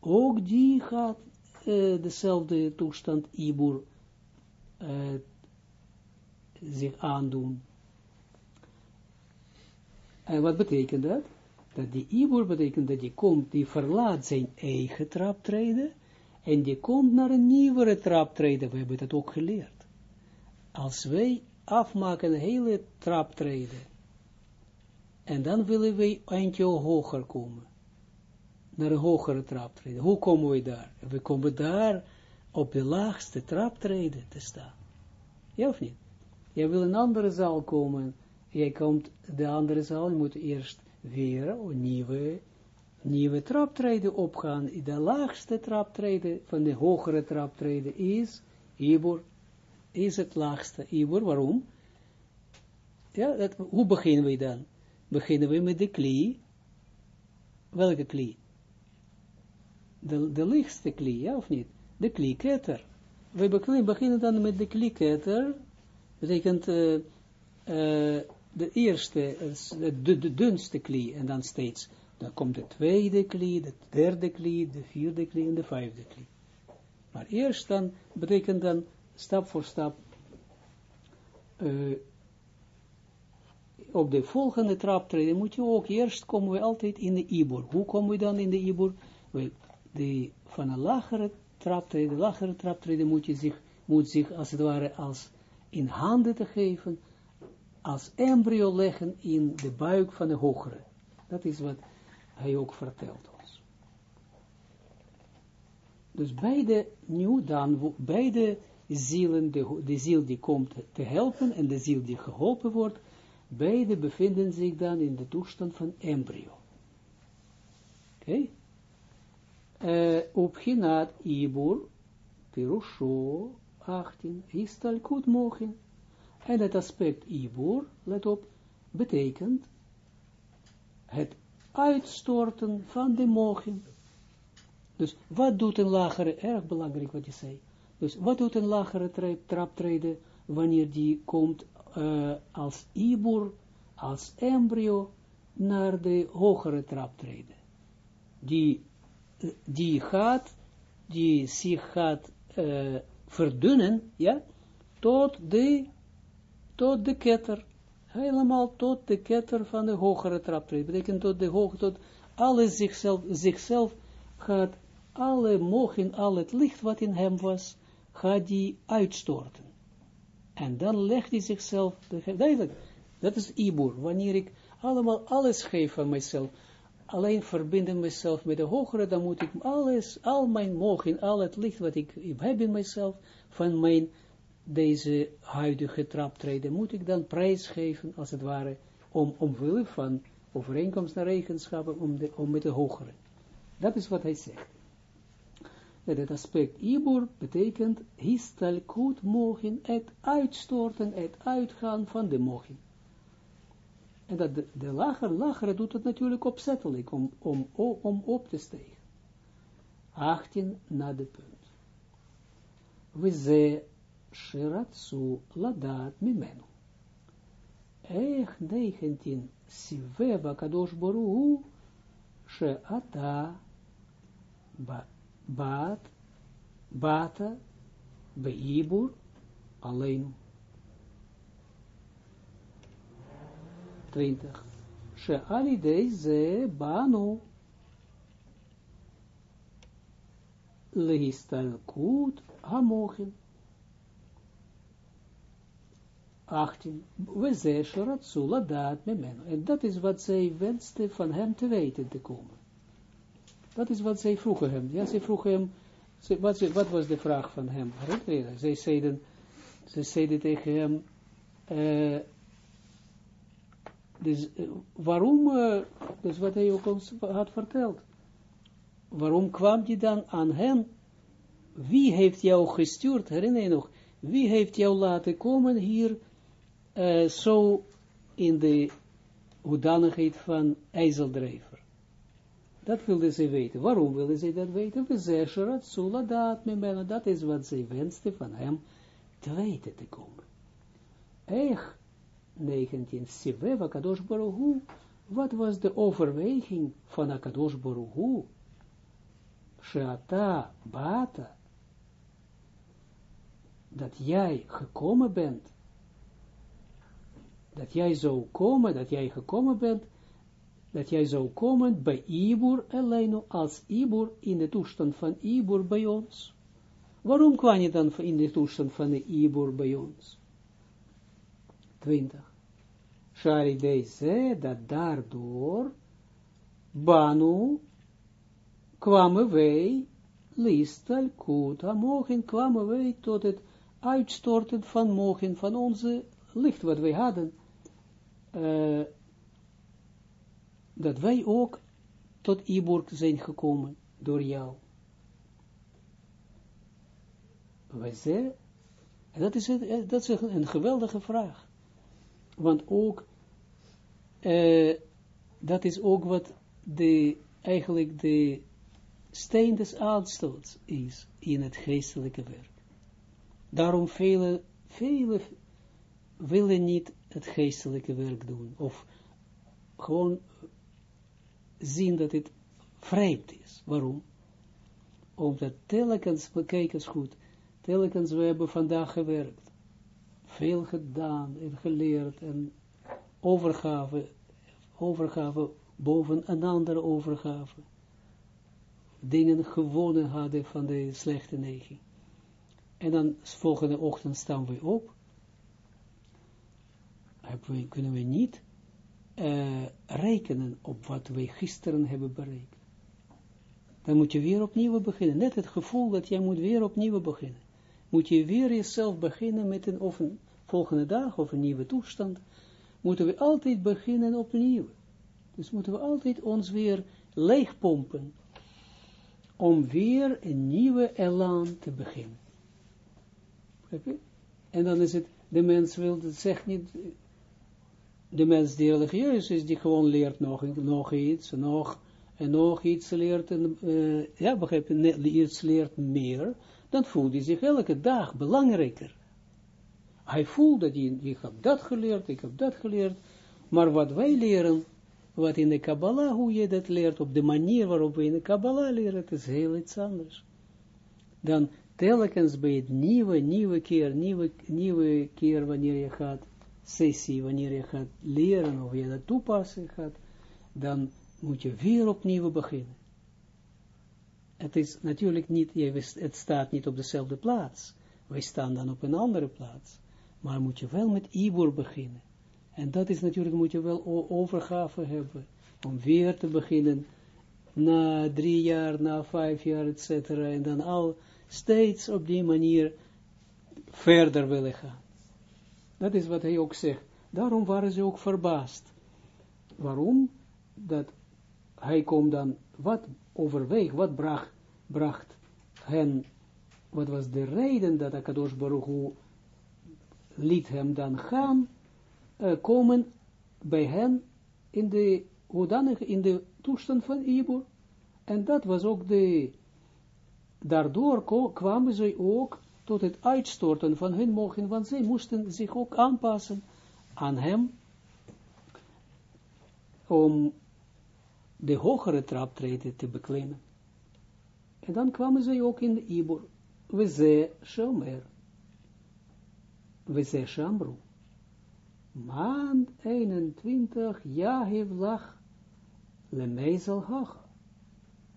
ook die gaat uh, dezelfde toestand Ibur uh, zich aandoen. En wat betekent dat? Dat die Ibur betekent dat die komt, die verlaat zijn eigen traptreden, en die komt naar een nieuwere traptreden. We hebben dat ook geleerd. Als wij afmaken hele traptreden, en dan willen wij eentje hoger komen, naar een hogere traptreden. Hoe komen we daar? We komen daar op de laagste traptreden te staan. Ja of niet? Jij wil een andere zaal komen, jij komt de andere zaal, je moet eerst weer een nieuwe, nieuwe traptreden opgaan. De laagste traptreden van de hogere traptreden is Ibor, is het laagste Ibor. Waarom? Ja, hoe beginnen we dan? Beginnen we met de klie. Welke klie? De, de lichtste klie, ja of niet? De klieketter. We beginnen dan met de klieketter. Betekent uh, uh, de eerste, de, de, dunste klie, en dan steeds, dan komt de tweede klie, de derde klie, de vierde klie en de vijfde klie. Maar eerst dan, betekent dan, stap voor stap, uh, op de volgende traptreden moet je ook, eerst komen we altijd in de Ibor. Hoe komen we dan in de Ibor? de, van een lagere traptreden, lagere traptreden moet je zich, moet zich als het ware als in handen te geven, als embryo leggen in de buik van de hogere. Dat is wat hij ook vertelt ons. Dus beide, nu dan, beide zielen, de, ziel die komt te helpen en de ziel die geholpen wordt, beide bevinden zich dan in de toestand van embryo. Oké? Uh, op Ginat Ibur, Pirusho, 18, Istalkut Mochin. En het aspect Ibur, let op, betekent het uitstorten van de mogen. Dus wat doet een lagere, erg belangrijk wat je zei, dus wat doet een lagere traptreden wanneer die komt uh, als Ibur, als embryo, naar de hogere traptreden. Die, die gaat, die zich gaat uh, verdunnen, ja, tot de tot de ketter, helemaal tot de ketter van de hogere traptreden. Betekent tot de hoog, tot alles zichzelf, zichzelf gaat, alle mogen, al het licht wat in hem was, gaat die uitstorten. En dan legt hij zichzelf, duidelijk, dat is Ibur, wanneer ik allemaal alles geef van mijzelf, alleen verbinden mezelf met de hogere, dan moet ik alles, al mijn mogen, al het licht wat ik heb in mezelf, van mijn deze huidige traptreden, moet ik dan prijsgeven, als het ware, om, omwille van overeenkomst naar eigenschappen, om, de, om met de hogere. Dat is wat hij zegt. Dat het aspect Ibur betekent histalkut mogen, het uitstorten, het uitgaan van de mogen. En dat de, de lager, doet het natuurlijk opzettelijk, om, om, om op te stijgen. 18 na de punt. We ze shiratsu ladat mimenu. Ech 19 siveva kadosh boruhu she'ata bat bata beibur alleen. 20. She'alidei ze banu lehistalkut hamochin. 18. We zeggen Ratsula daad memeno. En dat is wat zij wenste van hem te weten te komen. Dat is wat zij vroegen hem. Ja, zij vroegen hem, wat, wat was de vraag van hem? Zij zeiden, ze zeiden tegen hem, uh, dus waarom, uh, dus wat hij ook ons had verteld, waarom kwam hij dan aan hen, wie heeft jou gestuurd, herinner je nog, wie heeft jou laten komen hier, zo in de hoedanigheid van ijzeldrijver. Dat wilden ze weten. Waarom wilden ze dat weten? We zeggen, Sula dat me dat is wat ze wenste van hem te weten te komen. Eich 19, Siveva Kadosh Baruch wat was de overweging van Akadosh Baruch Hu? Sheata Bata, dat jij gekomen bent, dat jij zou komen, dat jij gekomen bent, dat jij zou komen bij Ibur alleen als Ibur in de toestand van Ibur bij ons. Waarom kwam je dan in de toestand van de Ibur bij ons? 20. Shari deze, dat daardoor, Banu, kwamen wij, listal kut, mogen kwamen wij tot het uitstorten van mogen van onze licht wat wij hadden, uh, dat wij ook tot Iburg zijn gekomen door jou. Wij en dat is, een, dat is een geweldige vraag. Want ook, uh, dat is ook wat de, eigenlijk de steen des aanstoots is in het geestelijke werk. Daarom vele, vele willen niet het geestelijke werk doen, of gewoon zien dat het vreemd is. Waarom? Omdat telkens, bekijk eens goed, telkens we hebben vandaag gewerkt, veel gedaan en geleerd en overgave, overgave boven een andere overgave, dingen gewonnen hadden van de slechte neiging. En dan volgende ochtend staan we op, kunnen we niet uh, rekenen op wat wij gisteren hebben bereikt. Dan moet je weer opnieuw beginnen. Net het gevoel dat jij moet weer opnieuw beginnen. Moet je weer jezelf beginnen met een, volgende dag of een nieuwe toestand. Moeten we altijd beginnen opnieuw. Dus moeten we altijd ons weer leegpompen. Om weer een nieuwe elan te beginnen. En dan is het, de mens wil, het zegt niet, de mens die religieus is, die gewoon leert nog, nog iets, nog, en nog iets leert, en, uh, ja, begrijp je, iets leert meer, dan voelt hij zich elke dag belangrijker. Hij voelt dat hij, ik heb dat geleerd, ik heb dat geleerd, maar wat wij leren, wat in de Kabbalah, hoe je dat leert, op de manier waarop we in de Kabbalah leren, het is heel iets anders. Dan telkens bij het nieuwe, nieuwe keer, nieuwe, nieuwe keer wanneer je gaat sessie, wanneer je gaat leren of je dat toepassen gaat, dan moet je weer opnieuw beginnen. Het is natuurlijk niet, het staat niet op dezelfde plaats. Wij staan dan op een andere plaats. Maar moet je wel met Ibor beginnen. En dat is natuurlijk, moet je wel overgave hebben. Om weer te beginnen. Na drie jaar, na vijf jaar, et cetera. En dan al steeds op die manier verder willen gaan. Dat is wat hij ook zegt. Daarom waren ze ook verbaasd. Waarom? Dat hij komt dan, wat overweeg, wat bracht, bracht hen, wat was de reden dat Akadosh Baruch Hu liet hem dan gaan, uh, komen bij hen in de, hoedanig, in de toestand van Ibor. En dat was ook de, daardoor kwamen ze ook tot het uitstorten van hun mogen, want zij moesten zich ook aanpassen aan hem, om de hogere traptreden te beklimmen. En dan kwamen zij ook in de Ibor, we ze shomer, we ze shamru, maand 21, Yahiv lach, le mezel hoch,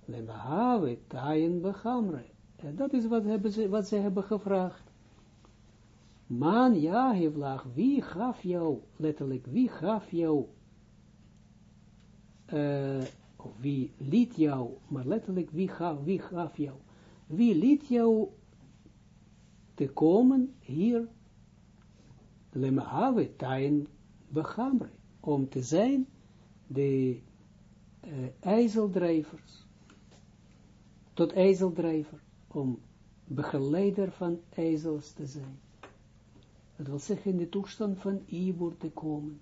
le mahave taien bechamre, dat is wat, hebben ze, wat ze hebben gevraagd. Man, ja, hevlag, wie gaf jou, letterlijk, wie gaf jou, uh, of wie liet jou, maar letterlijk, wie gaf, wie gaf jou, wie liet jou te komen hier, lemahave tain bechamre, om te zijn de uh, ijzeldrijvers, tot ijzeldrijver, om begeleider van ijzels te zijn. Dat wil zeggen in de toestand van Ibor te komen.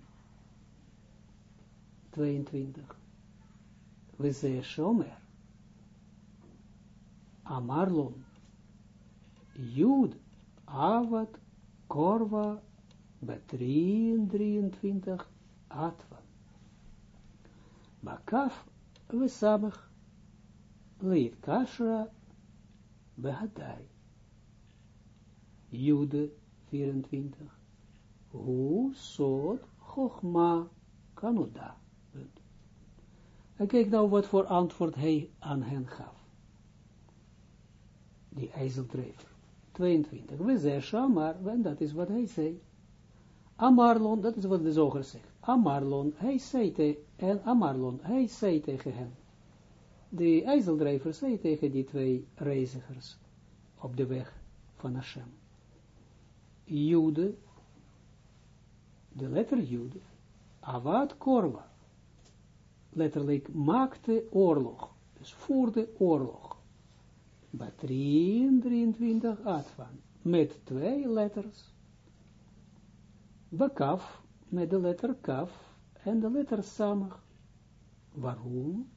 22. We zeggen Shomer. Amarlon. Jud. Avad. Korva. Betrien 23. Atva. Bakaf. We samach. Leid kashra. Behadai. Jude 24. Hoe soort Chogma Kanoda. En kijk nou wat voor antwoord hij aan hen gaf. Die ijzeldrever. 22. We zeggen maar, en dat is wat hij zei. Amarlon, dat is wat de zoger zegt. Amarlon, hij zei tegen, en Amarlon, hij zei tegen hen. De ijzeldrijver zei tegen die twee reizigers op de weg van Hashem. Jude, de letter Jude, Avad Korva, letterlijk maakte oorlog, dus voerde oorlog. Batrien 23 Advan, met twee letters. Bekaf, met de letter Kaf, en de letter Samach. Waarom?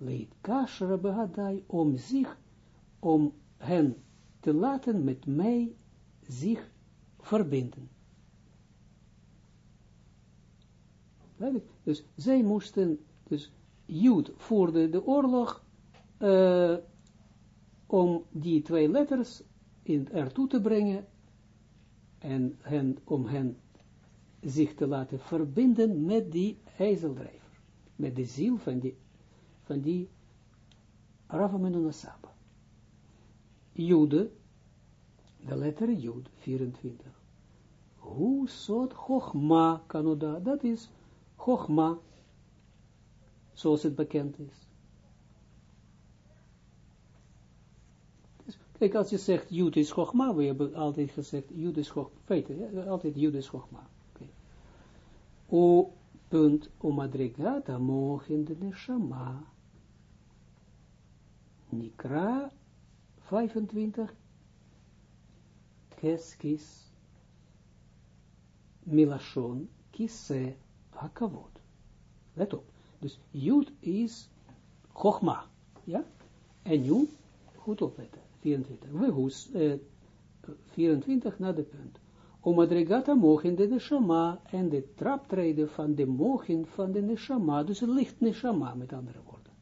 Leed Kashra om zich, om hen te laten met mij zich verbinden. Dus zij moesten, dus Jood voerde de oorlog om die twee letters in, ertoe te brengen en hen, om hen zich te laten verbinden met die ijzeldrijver, met de ziel van die, van die Ravamenunasaba. Jude, de letter Jud, 24. Hoe soort Chogma kanoda, dat is Chogma, zoals het bekend is. Kijk, als je zegt Jud is Chogma, we hebben altijd gezegd Jud is ja, altijd Jud is Chogma. Okay. O punt, o madrigata mogen de neshama. Nikra 25 keskis milashon kise hakavod. Let op. Dus Jud is Chogma. Ja? En nu, goed opletten. 24. We hoes, eh, 24 naar de punt. Om adregata mogen de neshama en de traptreden van de mogen van de neshama, dus het licht neshama met andere woorden.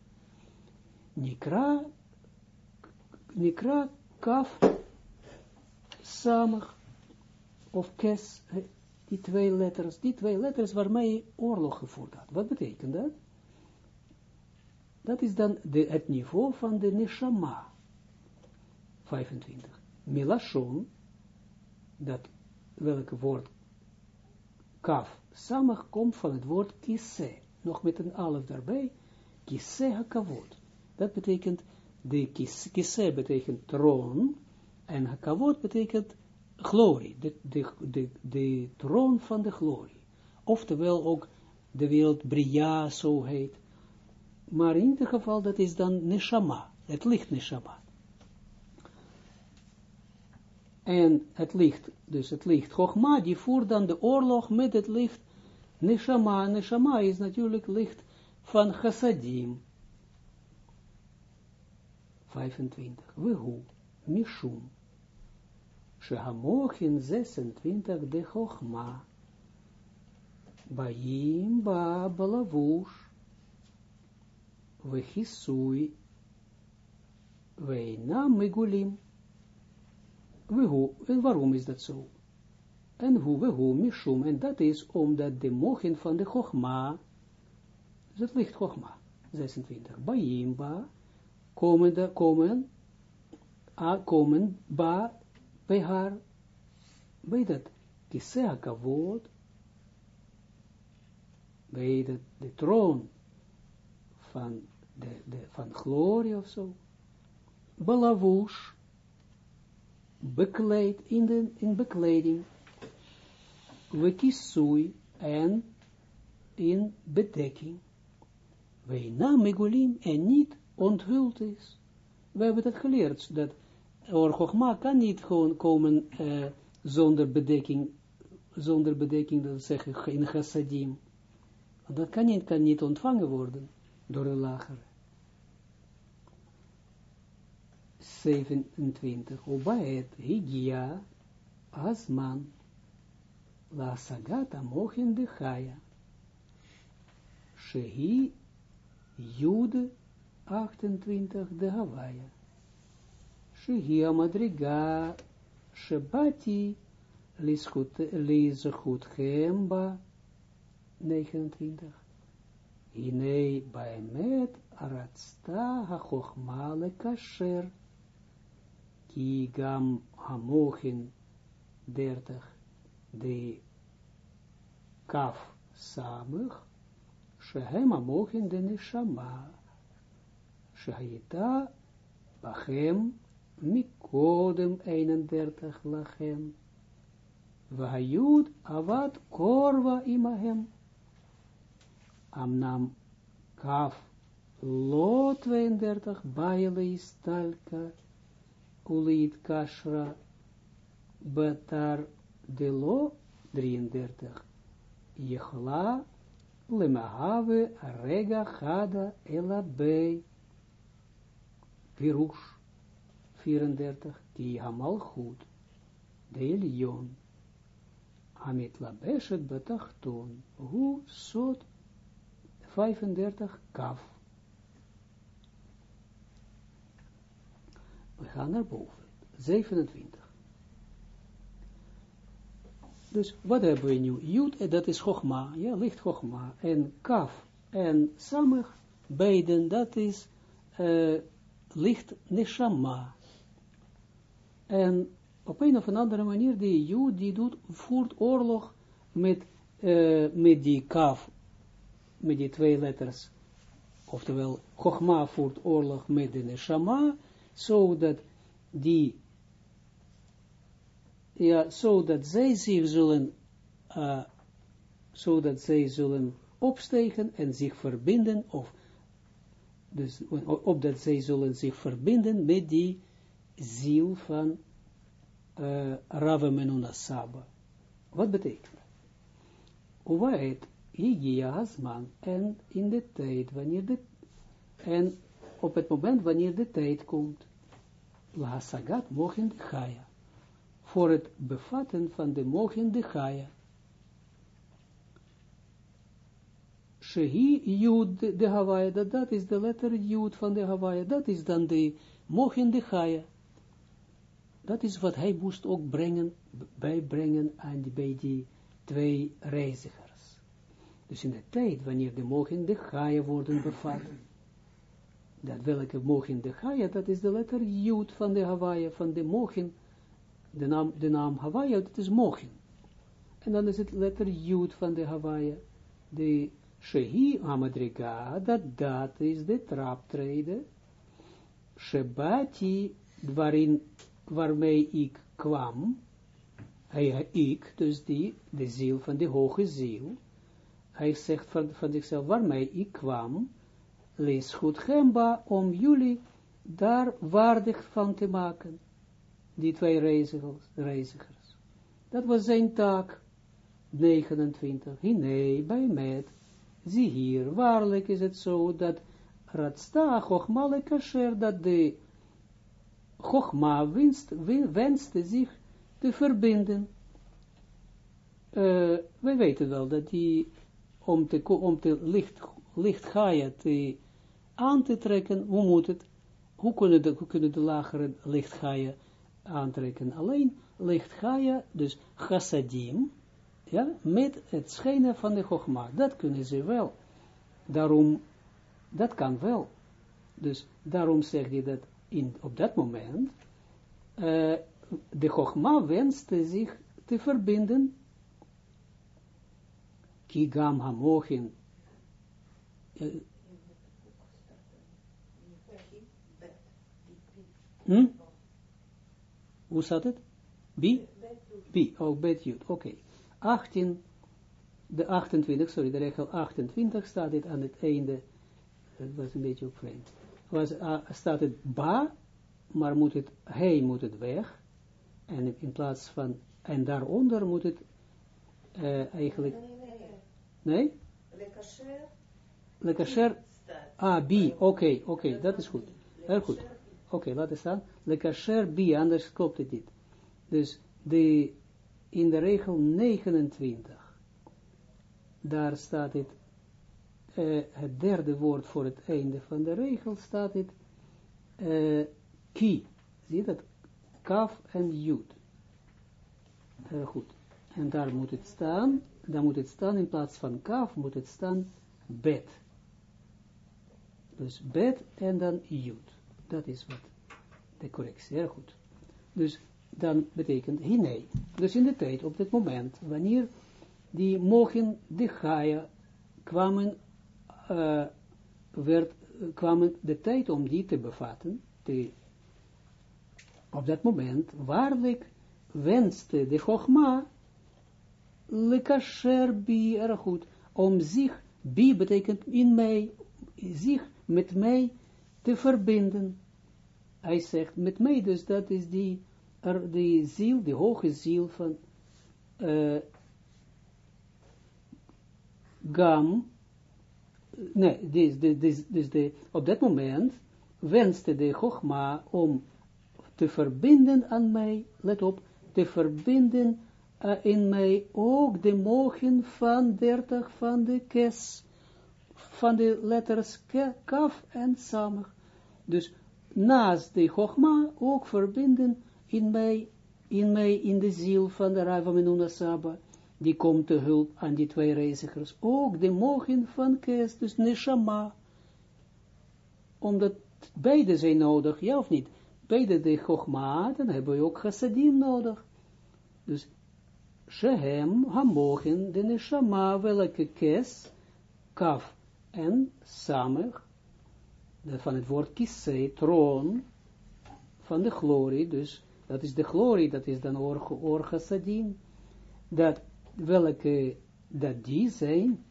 Nikra, nikra kaf samach of kes die twee letters, die twee letters waarmee oorlog gevoerd had. Wat betekent dat? Dat is dan de, het niveau van de neshama. 25. Milashon, dat welke woord kaf, samach komt van het woord kisse, nog met een alf daarbij, kisse hakavod. Dat betekent, de kisse betekent troon, en hakavod betekent glorie, de, de, de, de troon van de glorie. Oftewel ook de wereld Bria, zo heet. Maar in ieder geval, dat is dan Neshama, het licht Neshama. En het licht, dus het licht Chogma, die voert dan de oorlog met het licht Neshama. Neshama is natuurlijk licht van Chassadim. 25. hoe Mishum. Shehamochin 26 de Chochma. Baim ba balavush. Vechisui. Weina megulim. Wehu, en waarom is dat zo? En hoe, wehu, mishum, en dat is omdat de mochen van de Chochma, dus het ligt Chochma, 26, Baim ba, komen, komen, a, komen ba, bij haar, bij dat kisea kavod, bij de, de troon van, de, van glorie of zo, belavush, bekleed, in, de, in bekleding, we kisui, en in bedekking. Wij na megulim en niet onthuld is. We hebben dat geleerd, dat Or kan niet gewoon komen uh, zonder bedekking, zonder bedekking, dat zeggen in chassadim. Dat kan niet, kan niet ontvangen worden door de lagere. 27. Obaet higia asman la sagata mochin de chaya. Shehi jude 28 de Hawaii. Shihia madriga Shebati Lizchut Hemba 29. Hinei Baemet Aratsta HaChochma Kasher Ki Gam Hamochin 30 de Kaf Samig Shehem Hamochin de Neshama Shahita Bachem Mikodem 31 lachem. Vahayud avad korva imahem. Amnam kaf lo 32 baile istalka ulit kashra betar de lo 33 Jechla lemahave rega chada elabei pirush 34, ki hamal goed, de elion, amit labeshet betachton, hu sot 35, kaf. We gaan naar boven, 27. Dus wat hebben we nu? Jut, dat is Chogma, ja, licht Chogma. En Kaf en Samig, beiden, dat is uh, licht Neshama. En op een of andere manier, die Jood, die doet, voert oorlog met, uh, met die kaf, met die twee letters. Oftewel, Chogma voert oorlog met de Neshama, zodat die, ja, zodat zij zich zullen, uh, zodat zij zullen opstegen en zich verbinden, of, dus, opdat zij zullen zich verbinden met die ziel van uh, Rava Menuna Saba. Wat betekent dat? Man en in de tijd, wanneer de, en op het moment wanneer de tijd komt, La Sagat mogen de Chaya, voor het bevatten van de mogen de Chaya. Shehi Jud de Hawaii, dat, is de letter Jud van de Hawaii, dat is dan de mogen de Chaya. Dat is wat hij moest ook brengen, bijbrengen aan die, bij die twee reizigers. Dus in de tijd, wanneer de mogen de Gaia worden bevat, dat welke mogen de Gaia, dat is de letter Jud van de Hawaii, van de mogen, de naam, de naam Hawaii, dat is mogen. En dan is het letter Jud van de Hawaii, de Shehi Amadriga, dat dat is de traptreden, Shebati, waarin waarmee ik kwam, hij, ik, dus die, de ziel van de hoge ziel, hij zegt van, zichzelf, waarmee ik kwam, lees goed Gemba, om jullie daar waardig van te maken, die twee reizigers. reizigers. Dat was zijn taak, 29, nee, bij met, zie hier, waarlijk is het zo, dat Radsta, Chochmale Kasher, dat de Chogma wenst, wenste zich te verbinden. Uh, wij weten wel dat die, om te, om te licht, licht aan te trekken, hoe moet het? Hoe kunnen de, hoe kunnen de lagere licht aantrekken? Alleen licht dus chassadim, ja, met het schijnen van de Chogma. Dat kunnen ze wel. Daarom, dat kan wel. Dus daarom zeg je dat in, op dat moment, uh, de Chogma wenste zich te verbinden, Kigam Hamochin, uh, hm? Hoe staat het? Bi? Bi, oh, bet Jud, oké. Okay. 18, de 28, sorry, de regel 28 staat dit aan het einde, het was een beetje ook vreemd, was, uh, staat het ba, maar moet het, hij moet het weg, en in plaats van, en daaronder moet het uh, eigenlijk, nee? Le kasher, ah, B, oké, okay, oké, okay, dat is goed, heel goed. Oké, okay, laat het staan. Le kasher B, anders klopt het niet. Dus de, in de regel 29, daar staat het, uh, het derde woord voor het einde van de regel, staat het uh, ki. Zie je dat? Kaf en jud. Heel goed. En daar moet het staan, dan moet het staan, in plaats van kaf, moet het staan bet. Dus bet en dan jud. Dat is wat de correctie, heel goed. Dus dan betekent hine. Dus in de tijd, op dit moment, wanneer die mogen, de Gaia, kwamen, uh, werd, kwamen de tijd om die te bevatten, te, op dat moment, waarlijk wenste de Chogma, lekasher bi, goed, om zich, bi betekent in mij, zich met mij te verbinden. Hij zegt met mij, dus dat is die er de ziel, de hoge ziel van uh, Gam, nee, dus, de, op dat moment wenste de Chogma om te verbinden aan mij, let op, te verbinden uh, in mij ook de mogen van dertig van de kes, van de letters kaf en samig. Dus naast de Chogma ook verbinden in mij, in mij, in de ziel van de Rava Menuna Saba, die komt te hulp aan die twee reizigers. Ook de mogen van Kes, dus Neshama. Omdat beide zijn nodig, ja of niet? Beide de Chogma, dan hebben we ook Chassadim nodig. Dus Shehem, Hamochen, de Neshama, welke Kes, Kaf en Samech, van het woord Kisei, troon, van de glorie, dus dat is de glorie, dat is dan sadin, dat welke, dat die zijn,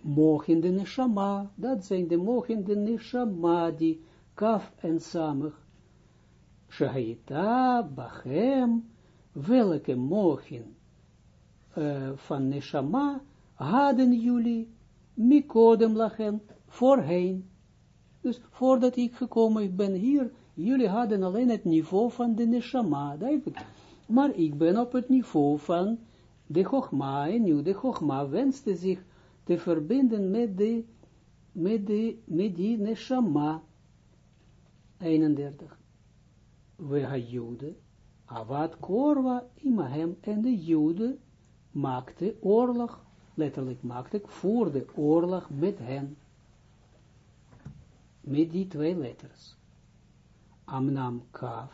mogen de neshama, dat zijn de mogen de neshama, die kaf en samig, shahaita, bachem, welke mogen uh, van neshama, hadden jullie, mikodem lachen, voorheen, dus voordat ik gekomen ben hier, Jullie hadden alleen het niveau van de neshama. Maar ik ben op het niveau van de chogma, en nu de chogma wenste zich te verbinden met, de, met, de, met die neshama. 31. We ha jude, avad korva imahem, en de jude maakte oorlog, letterlijk maakte, voerde oorlog met hen. Met die twee letters. Amnam kaf,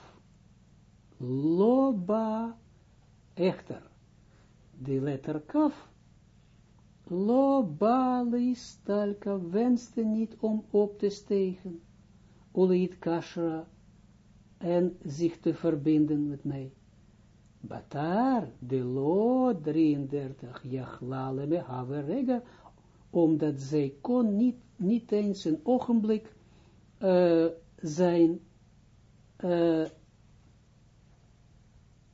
loba, echter, de letter kaf, loba listalka wenste niet om op te stegen, uleit kashra, en zich te verbinden met mij. Batar, de lo 33, jachlale me have rega, omdat zij kon niet, niet eens een ogenblik uh, zijn uh,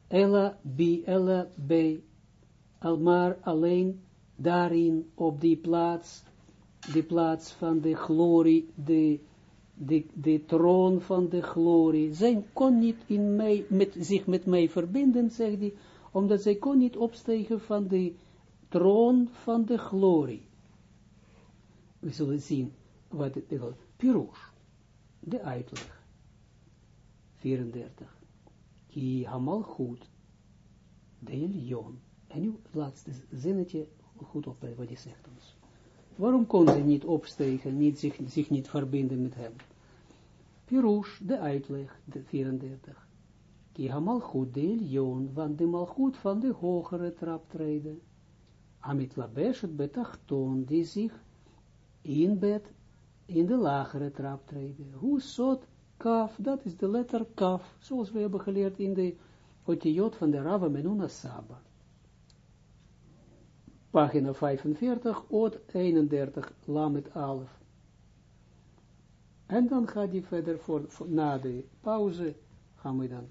Ella bi, Ella bij, maar alleen daarin, op die plaats, die plaats van de glorie, de, de, de troon van de glorie. Zij kon niet in mij, met, zich met mij verbinden, zegt hij, omdat zij kon niet opstegen van de troon van de glorie. We zullen zien wat het bedoelt. Pirush, de uitleg. 34. Ki hamal de. En nu het laatste zinnetje, goed op wat hij zegt. Waarom kon ze niet opstegen, niet zich, niet verbinden met hem? Pirush, de uitleg, de 34. Ki hamal goed, want de malgoed van de hogere traptreden. Amit labeshet betachton, die zich in bed in de lagere traptreden. Hoe zot kaf, dat is de letter kaf, zoals we hebben geleerd in de otiot van de Rava Menuna Saba. pagina 45, oot 31, lamet alf. En dan gaat hij verder, voor, voor, na de pauze, gaan we dan